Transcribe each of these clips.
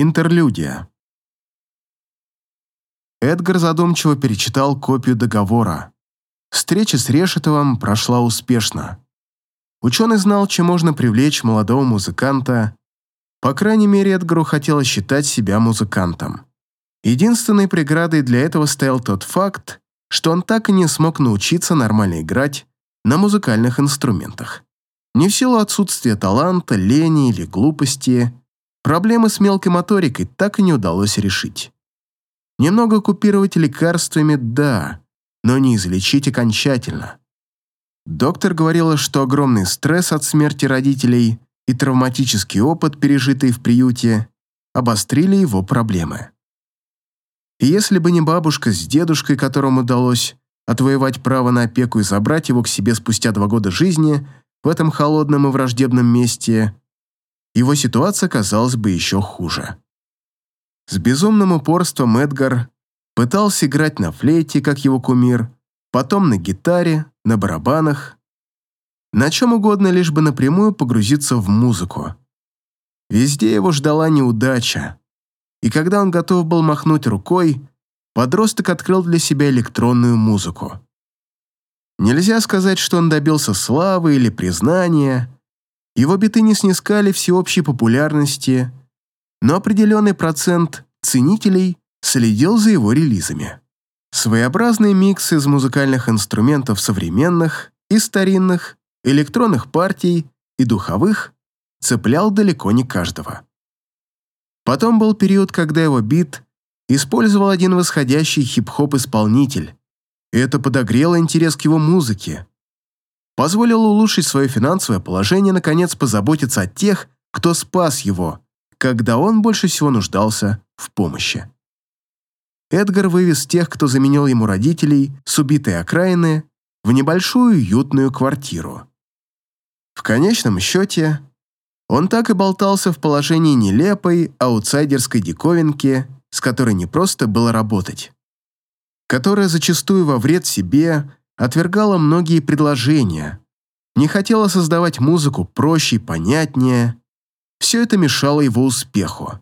Интерлюдия. Эдгар задумчиво перечитал копию договора. Встреча с Решетовым прошла успешно. Ученый знал, чем можно привлечь молодого музыканта. По крайней мере, Эдгару хотелось считать себя музыкантом. Единственной преградой для этого стоял тот факт, что он так и не смог научиться нормально играть на музыкальных инструментах. Не в силу отсутствия таланта, лени или глупости, проблемы с мелкой моторикой так и не удалось решить. Немного купировать лекарствами – да, но не излечить окончательно. Доктор говорила, что огромный стресс от смерти родителей и травматический опыт, пережитый в приюте, обострили его проблемы. И если бы не бабушка с дедушкой, которым удалось отвоевать право на опеку и забрать его к себе спустя два года жизни в этом холодном и враждебном месте, его ситуация казалась бы еще хуже. С безумным упорством Эдгар пытался играть на флейте, как его кумир, потом на гитаре, на барабанах, на чем угодно, лишь бы напрямую погрузиться в музыку. Везде его ждала неудача, и когда он готов был махнуть рукой, подросток открыл для себя электронную музыку. Нельзя сказать, что он добился славы или признания, его биты не снискали всеобщей популярности, но определенный процент ценителей следил за его релизами. Своеобразный микс из музыкальных инструментов современных и старинных, электронных партий и духовых цеплял далеко не каждого. Потом был период, когда его бит использовал один восходящий хип-хоп-исполнитель, и это подогрело интерес к его музыке. Позволило улучшить свое финансовое положение, наконец позаботиться о тех, кто спас его, когда он больше всего нуждался в помощи. Эдгар вывез тех, кто заменил ему родителей с убитой окраины, в небольшую уютную квартиру. В конечном счете, он так и болтался в положении нелепой, аутсайдерской диковинки, с которой не просто было работать, которая зачастую во вред себе отвергала многие предложения, не хотела создавать музыку проще и понятнее, все это мешало его успеху.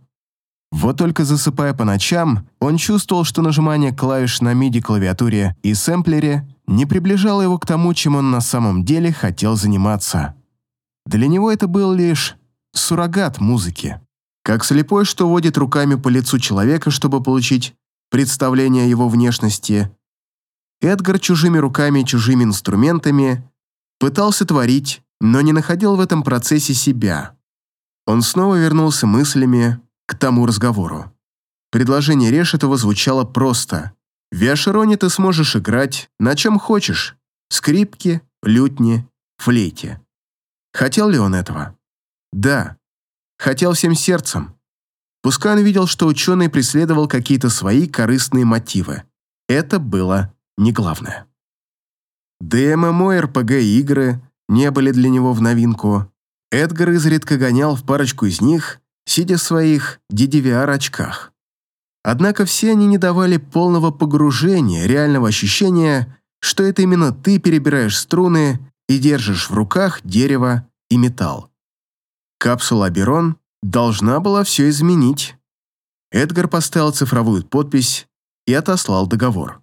Вот только засыпая по ночам, он чувствовал, что нажимание клавиш на MIDI-клавиатуре и сэмплере не приближало его к тому, чем он на самом деле хотел заниматься. Для него это был лишь суррогат музыки. Как слепой, что водит руками по лицу человека, чтобы получить представление о его внешности, Эдгар чужими руками и чужими инструментами пытался творить, но не находил в этом процессе себя. Он снова вернулся мыслями к тому разговору. Предложение Решетова звучало просто. В Виашероне ты сможешь играть на чем хочешь. Скрипке, лютне, флейте. Хотел ли он этого? Да. Хотел всем сердцем. Пускай он видел, что ученый преследовал какие-то свои корыстные мотивы. Это было не главное. Да и РПГ-игры не были для него в новинку. Эдгар изредка гонял в парочку из них, сидя в своих DDVR-очках. Однако все они не давали полного погружения, реального ощущения, что это именно ты перебираешь струны и держишь в руках дерево и металл. Капсула Аберон должна была все изменить. Эдгар поставил цифровую подпись и отослал договор.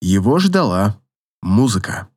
Его ждала музыка.